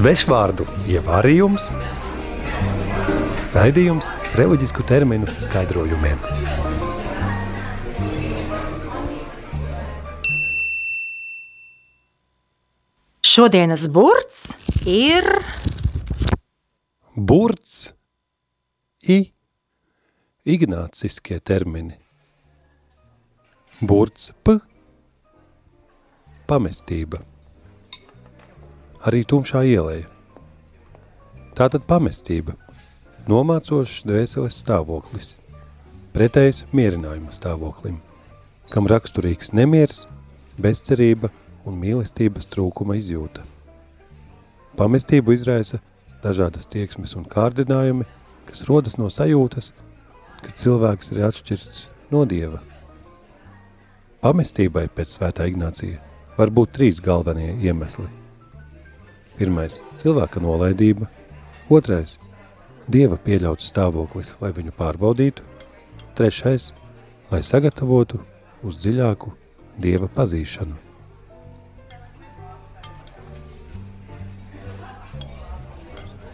Svešvārdu ievārījums, raidījums reliģisku terminu skaidrojumiem. Šodienas burts ir Burts i ignāciskie termini. Burts p pamestība. Arī tumšā ielēja. Tātad pamestība, nomācošs dvēseles stāvoklis, pretējs mierinājuma stāvoklim, kam raksturīgs nemiers, bezcerība un mīlestības trūkuma izjūta. Pamestību izraisa dažādas tieksmes un kārdinājumi, kas rodas no sajūtas, ka cilvēks ir atšķirts no Dieva. Pamestībai pēc svētā Ignācija var būt trīs galvenie iemesli. Pirmais – cilvēka nolaidība, otrais – Dieva pieļauts stāvoklis, lai viņu pārbaudītu, trešais – lai sagatavotu uz dziļāku Dieva pazīšanu.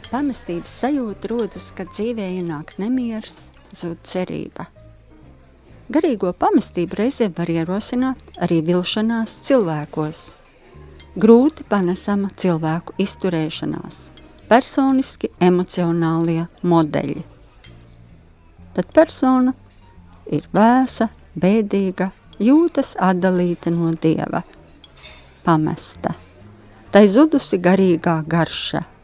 Pamestības sajūta rodas, kad dzīvē ienāk nemieris, zūd cerība. Garīgo pamestību reizēm var ierosināt arī vilšanās cilvēkos. Grūti panesama cilvēku izturēšanās, personiski emocionālie modeļi. Tad persona ir vēsa, bēdīga, jūtas atdalīta no Dieva, pamesta. Tai zudusi garīgā garša –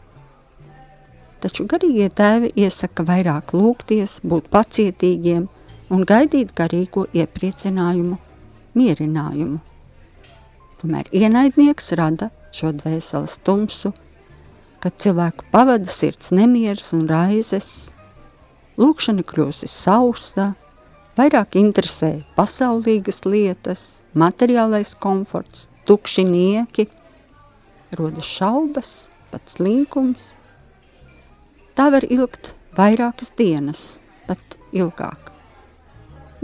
taču garīgie tēvi iesaka vairāk lūgties, būt pacietīgiem un gaidīt garīgo iepriecinājumu, mierinājumu. Tomēr ienaidnieks rada šo dvēseles tumsu, kad cilvēku pavada sirds nemieris un raizes, lūkšana kļūsi sausa, vairāk interesē pasaulīgas lietas, materiālais komforts, tukši nieki, rodas šaubas, pat slinkums – Tā var ilgt vairākas dienas, pat ilgāk.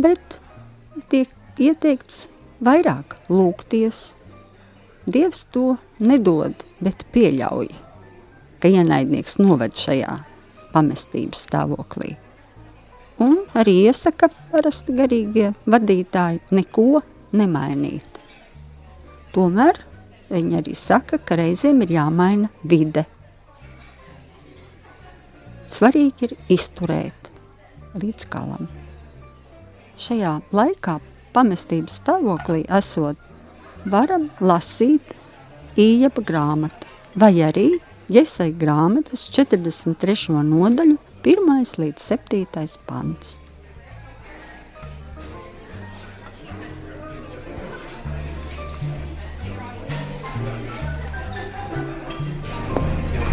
Bet tiek ieteikts vairāk lūgties. Dievs to nedod, bet pieļauj, ka ienaidnieks noved šajā pamestības stāvoklī. Un arī iesaka parasti garīgie vadītāji neko nemainīt. Tomēr viņi arī saka, ka reizēm ir jāmaina vide – Svarīgi ir izturēt līdz galam. Šajā laikā, pamestības stāvoklī esot, varam lasīt ījaba grāmatu vai arī Jesai grāmatas 43. nodaļu 1. līdz 7. pants.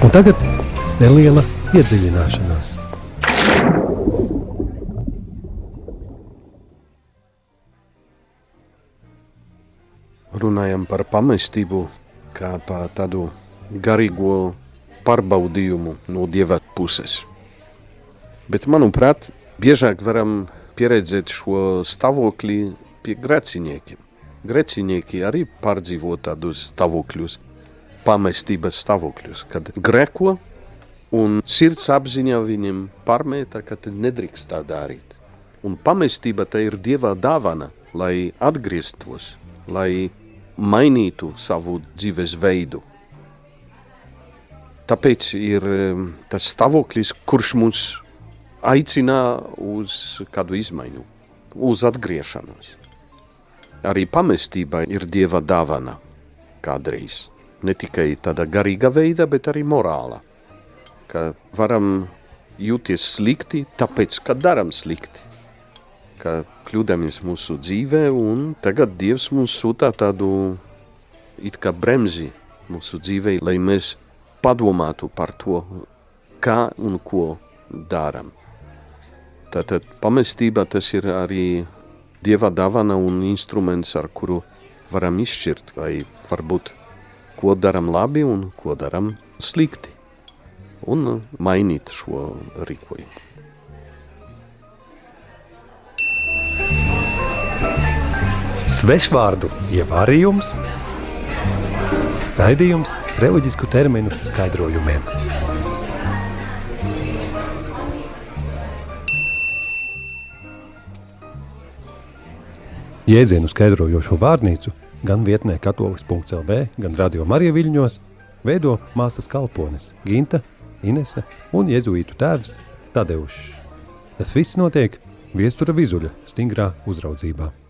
Un tagad neliela iedziļināšanās. Runājam par pamestību kā par tādu garīgo pārbaudījumu no dieva puses. Bet, manuprāt, biežāk varam pieredzēt šo stāvokli pie greciniekiem. Greciņieki arī pārdzīvo tādus stāvokļus, pamestības stāvokļus, kad greko Un sirds apziņā viņam pārmēta, ka nedrīkst tā darīt. Un pamestība te ir Dieva dāvana, lai atgrieztos, lai mainītu savu dzīves veidu. Tāpēc ir tas stāvoklis, kurš mums aicina uz kādu izmaiņu, uz atgriešanos. Arī pamestība ir Dieva dāvana kādreiz. Ne tikai tāda garīga veida, bet arī morāla ka varam jūties slikti, tāpēc, ka daram slikti, ka kļūdamies mūsu dzīvē, un tagad Dievs mums sūtā tādu it kā bremzi mūsu dzīvē, lai mēs padomātu par to, kā un ko daram. Tātad pamestība tas ir arī Dieva dāvana un instruments, ar kuru varam izšķirt, vai varbūt ko daram labi un ko daram slikti un mainīt šo rīkojumu. Svešvārdu ievārījums, Raidījums reliģisku terminu skaidrojumiem. Jēdzienu skaidrojošo vārnīcu gan vietnē katolis.lv, gan radio Marija Viļņos veido māsas kalpones Ginta, Inese un jezuītu tēvs Tadeušs. Tas viss notiek viestura vizuļa stingrā uzraudzībā.